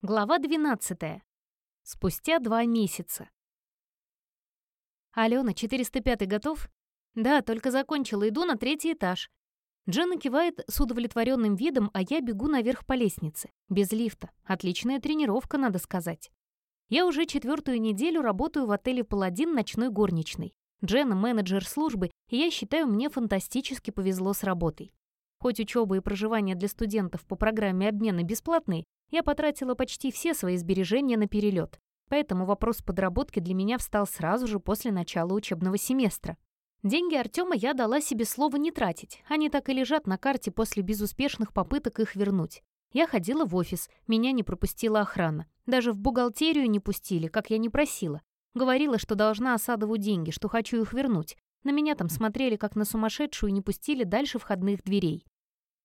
Глава 12. Спустя два месяца. «Алена, 405 готов?» «Да, только закончила, иду на третий этаж». Дженна кивает с удовлетворенным видом, а я бегу наверх по лестнице. Без лифта. Отличная тренировка, надо сказать. Я уже четвертую неделю работаю в отеле «Паладин» ночной горничной. Дженна — менеджер службы, и я считаю, мне фантастически повезло с работой. Хоть учеба и проживание для студентов по программе обмена бесплатные, я потратила почти все свои сбережения на перелет, поэтому вопрос подработки для меня встал сразу же после начала учебного семестра. Деньги Артема я дала себе слово не тратить, они так и лежат на карте после безуспешных попыток их вернуть. Я ходила в офис, меня не пропустила охрана. Даже в бухгалтерию не пустили, как я не просила. Говорила, что должна Осадову деньги, что хочу их вернуть. На меня там смотрели как на сумасшедшую и не пустили дальше входных дверей.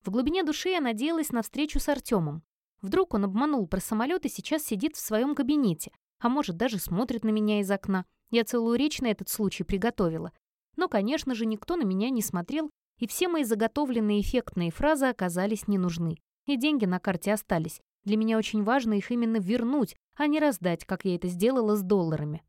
В глубине души я надеялась на встречу с Артемом. Вдруг он обманул про самолет и сейчас сидит в своем кабинете, а может, даже смотрит на меня из окна. Я целую речь на этот случай приготовила. Но, конечно же, никто на меня не смотрел, и все мои заготовленные эффектные фразы оказались не нужны. И деньги на карте остались. Для меня очень важно их именно вернуть, а не раздать, как я это сделала с долларами.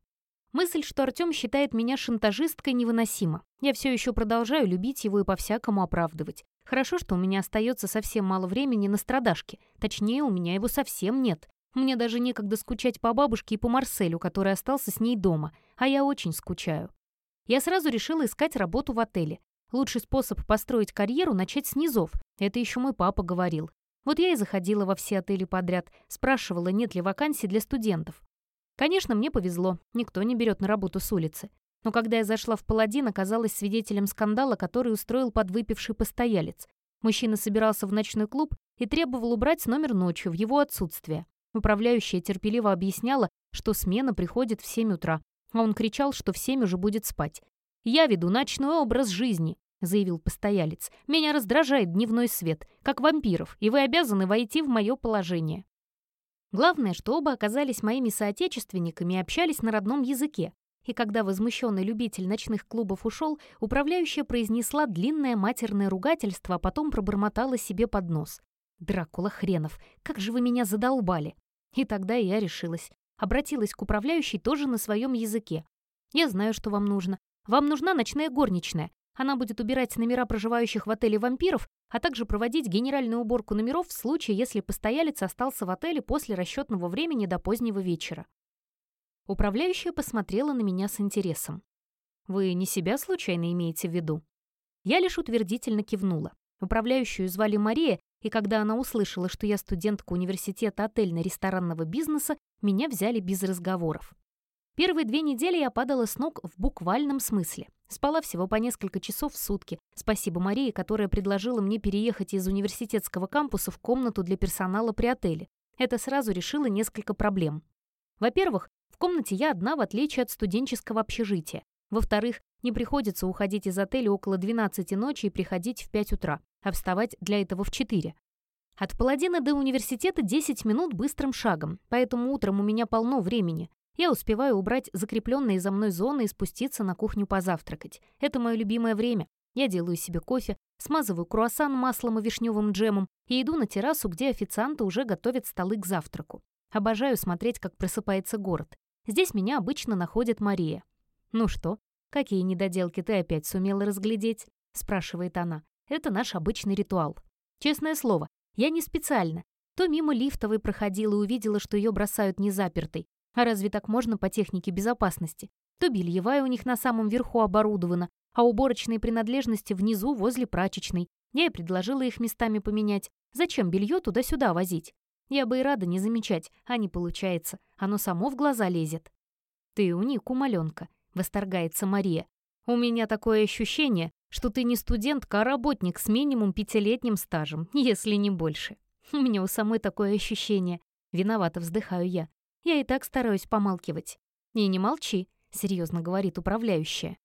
Мысль, что Артем считает меня шантажисткой, невыносима. Я все еще продолжаю любить его и по-всякому оправдывать. Хорошо, что у меня остается совсем мало времени на страдашки. Точнее, у меня его совсем нет. Мне даже некогда скучать по бабушке и по Марселю, который остался с ней дома, а я очень скучаю. Я сразу решила искать работу в отеле. Лучший способ построить карьеру — начать с низов. Это еще мой папа говорил. Вот я и заходила во все отели подряд, спрашивала, нет ли вакансий для студентов. Конечно, мне повезло, никто не берет на работу с улицы. Но когда я зашла в паладин, оказалась свидетелем скандала, который устроил подвыпивший постоялец. Мужчина собирался в ночной клуб и требовал убрать номер ночью в его отсутствие. Управляющая терпеливо объясняла, что смена приходит в 7 утра, а он кричал, что в 7 уже будет спать. «Я веду ночной образ жизни», — заявил постоялец. «Меня раздражает дневной свет, как вампиров, и вы обязаны войти в мое положение». Главное, что оба оказались моими соотечественниками и общались на родном языке, и когда возмущенный любитель ночных клубов ушел, управляющая произнесла длинное матерное ругательство, а потом пробормотала себе под нос. «Дракула хренов, как же вы меня задолбали!» И тогда я решилась. Обратилась к управляющей тоже на своем языке. «Я знаю, что вам нужно. Вам нужна ночная горничная. Она будет убирать номера проживающих в отеле вампиров, а также проводить генеральную уборку номеров в случае, если постоялец остался в отеле после расчетного времени до позднего вечера. Управляющая посмотрела на меня с интересом. «Вы не себя случайно имеете в виду?» Я лишь утвердительно кивнула. Управляющую звали Мария, и когда она услышала, что я студентка университета отельно-ресторанного бизнеса, меня взяли без разговоров. Первые две недели я падала с ног в буквальном смысле. Спала всего по несколько часов в сутки. Спасибо Марии, которая предложила мне переехать из университетского кампуса в комнату для персонала при отеле. Это сразу решило несколько проблем. Во-первых, в комнате я одна, в отличие от студенческого общежития. Во-вторых, не приходится уходить из отеля около 12 ночи и приходить в 5 утра, а вставать для этого в 4. От Паладина до университета 10 минут быстрым шагом, поэтому утром у меня полно времени. Я успеваю убрать закрепленные за мной зоны и спуститься на кухню позавтракать. Это мое любимое время. Я делаю себе кофе, смазываю круассан маслом и вишневым джемом и иду на террасу, где официанты уже готовят столы к завтраку. Обожаю смотреть, как просыпается город. Здесь меня обычно находит Мария. «Ну что, какие недоделки ты опять сумела разглядеть?» — спрашивает она. «Это наш обычный ритуал. Честное слово, я не специально. То мимо лифтовой проходила и увидела, что ее бросают незапертой. А разве так можно по технике безопасности? То бельевая у них на самом верху оборудована, а уборочные принадлежности внизу возле прачечной. Я и предложила их местами поменять. Зачем белье туда-сюда возить? Я бы и рада не замечать, а не получается. Оно само в глаза лезет. «Ты уник, умаленка», — восторгается Мария. «У меня такое ощущение, что ты не студентка, а работник с минимум пятилетним стажем, если не больше. У меня у самой такое ощущение. Виновато вздыхаю я. Я и так стараюсь помалкивать. И не молчи, серьезно говорит управляющая.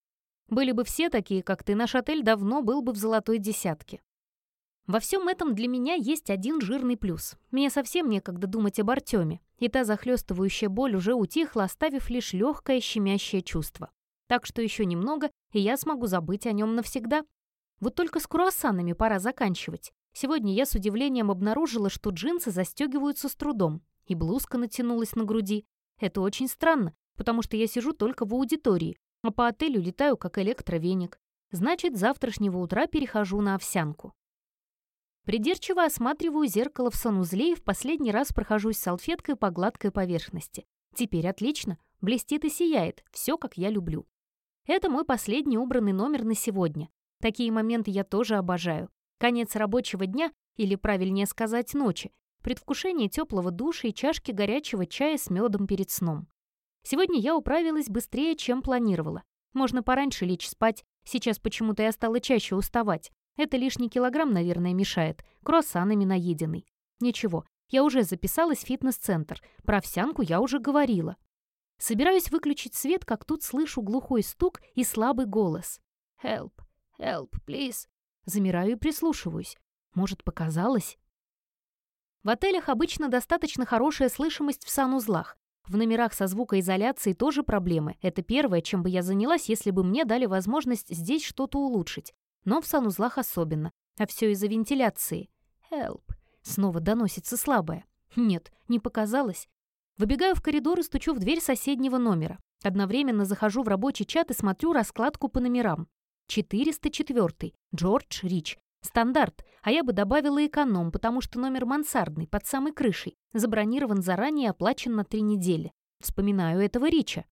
Были бы все такие, как ты, наш отель давно был бы в золотой десятке. Во всем этом для меня есть один жирный плюс. Мне совсем некогда думать об Артеме, и та захлестывающая боль уже утихла, оставив лишь легкое щемящее чувство. Так что еще немного, и я смогу забыть о нем навсегда. Вот только с круассанами пора заканчивать. Сегодня я с удивлением обнаружила, что джинсы застегиваются с трудом. и блузка натянулась на груди. Это очень странно, потому что я сижу только в аудитории, а по отелю летаю как электровеник. Значит, завтрашнего утра перехожу на овсянку. Придирчиво осматриваю зеркало в санузле и в последний раз прохожусь салфеткой по гладкой поверхности. Теперь отлично, блестит и сияет, все как я люблю. Это мой последний убранный номер на сегодня. Такие моменты я тоже обожаю. Конец рабочего дня, или правильнее сказать ночи, предвкушение теплого душа и чашки горячего чая с медом перед сном. Сегодня я управилась быстрее, чем планировала. Можно пораньше лечь спать, сейчас почему-то я стала чаще уставать. Это лишний килограмм, наверное, мешает, круассанами наеденный. Ничего, я уже записалась в фитнес-центр, про овсянку я уже говорила. Собираюсь выключить свет, как тут слышу глухой стук и слабый голос. «Help, help, please». Замираю и прислушиваюсь. Может, показалось? В отелях обычно достаточно хорошая слышимость в санузлах. В номерах со звукоизоляцией тоже проблемы. Это первое, чем бы я занялась, если бы мне дали возможность здесь что-то улучшить. Но в санузлах особенно. А все из-за вентиляции. «Help!» Снова доносится слабое. Нет, не показалось. Выбегаю в коридор и стучу в дверь соседнего номера. Одновременно захожу в рабочий чат и смотрю раскладку по номерам. 404. Джордж Рич. Стандарт, а я бы добавила эконом, потому что номер мансардный, под самой крышей. Забронирован заранее оплачен на три недели. Вспоминаю этого Рича.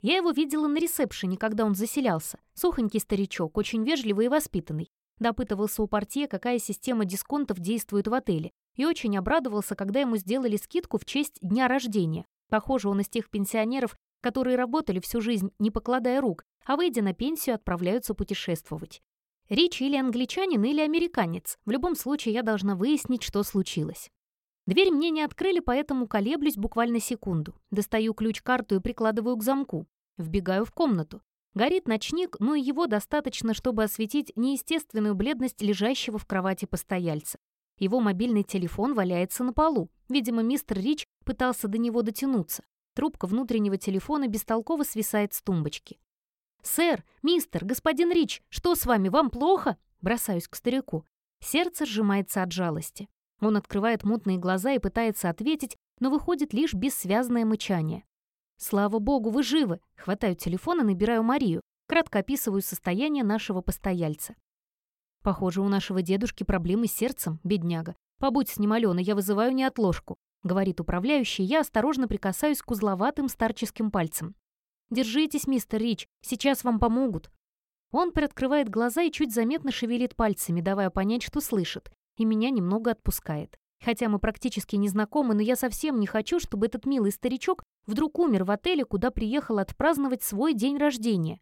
Я его видела на ресепшене, когда он заселялся. Сухонький старичок, очень вежливый и воспитанный. Допытывался у портье, какая система дисконтов действует в отеле. И очень обрадовался, когда ему сделали скидку в честь дня рождения. Похоже, он из тех пенсионеров, которые работали всю жизнь, не покладая рук, а выйдя на пенсию, отправляются путешествовать. Рич или англичанин, или американец. В любом случае, я должна выяснить, что случилось. Дверь мне не открыли, поэтому колеблюсь буквально секунду. Достаю ключ-карту и прикладываю к замку. Вбегаю в комнату. Горит ночник, но его достаточно, чтобы осветить неестественную бледность лежащего в кровати постояльца. Его мобильный телефон валяется на полу. Видимо, мистер Рич пытался до него дотянуться. Трубка внутреннего телефона бестолково свисает с тумбочки. «Сэр, мистер, господин Рич, что с вами, вам плохо?» Бросаюсь к старику. Сердце сжимается от жалости. Он открывает мутные глаза и пытается ответить, но выходит лишь бессвязное мычание. «Слава богу, вы живы!» Хватаю телефон и набираю Марию. Кратко описываю состояние нашего постояльца. «Похоже, у нашего дедушки проблемы с сердцем, бедняга. Побудь с ним, Алена, я вызываю неотложку», — говорит управляющий, я осторожно прикасаюсь к узловатым старческим пальцам. «Держитесь, мистер Рич, сейчас вам помогут». Он приоткрывает глаза и чуть заметно шевелит пальцами, давая понять, что слышит, и меня немного отпускает. Хотя мы практически не знакомы, но я совсем не хочу, чтобы этот милый старичок вдруг умер в отеле, куда приехал отпраздновать свой день рождения.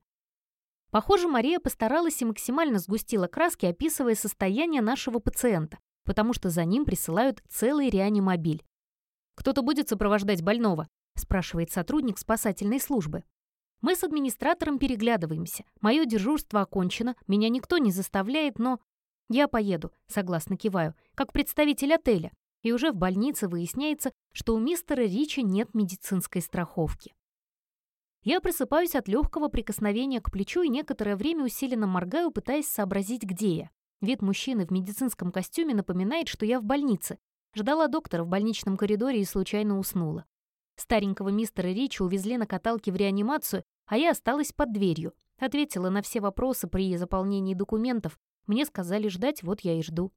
Похоже, Мария постаралась и максимально сгустила краски, описывая состояние нашего пациента, потому что за ним присылают целый реанимобиль. «Кто-то будет сопровождать больного?» – спрашивает сотрудник спасательной службы. Мы с администратором переглядываемся. Мое дежурство окончено, меня никто не заставляет, но... Я поеду, согласно киваю, как представитель отеля. И уже в больнице выясняется, что у мистера Ричи нет медицинской страховки. Я просыпаюсь от легкого прикосновения к плечу и некоторое время усиленно моргаю, пытаясь сообразить, где я. Вид мужчины в медицинском костюме напоминает, что я в больнице. Ждала доктора в больничном коридоре и случайно уснула. Старенького мистера Ричи увезли на каталке в реанимацию, а я осталась под дверью. Ответила на все вопросы при заполнении документов. Мне сказали ждать, вот я и жду.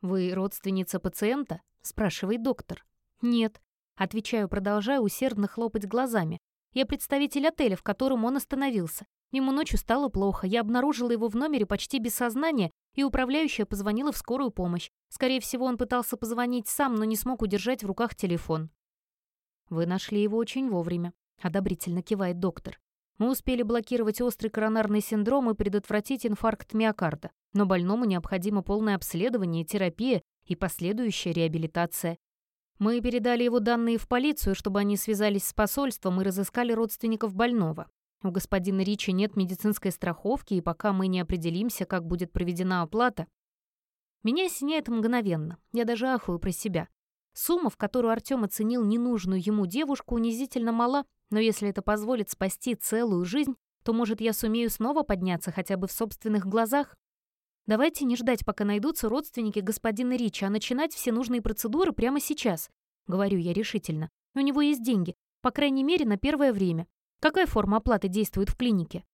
«Вы родственница пациента?» — спрашивает доктор. «Нет». Отвечаю, продолжая усердно хлопать глазами. Я представитель отеля, в котором он остановился. Ему ночью стало плохо, я обнаружила его в номере почти без сознания, и управляющая позвонила в скорую помощь. Скорее всего, он пытался позвонить сам, но не смог удержать в руках телефон. «Вы нашли его очень вовремя», — одобрительно кивает доктор. «Мы успели блокировать острый коронарный синдром и предотвратить инфаркт миокарда, но больному необходимо полное обследование, терапия и последующая реабилитация. Мы передали его данные в полицию, чтобы они связались с посольством и разыскали родственников больного. У господина Ричи нет медицинской страховки, и пока мы не определимся, как будет проведена оплата, меня осеняет мгновенно. Я даже ахую про себя. Сумма, в которую Артем оценил ненужную ему девушку, унизительно мала, но если это позволит спасти целую жизнь, то, может, я сумею снова подняться хотя бы в собственных глазах? Давайте не ждать, пока найдутся родственники господина Рича, а начинать все нужные процедуры прямо сейчас. — говорю я решительно. «У него есть деньги, по крайней мере, на первое время. Какая форма оплаты действует в клинике?»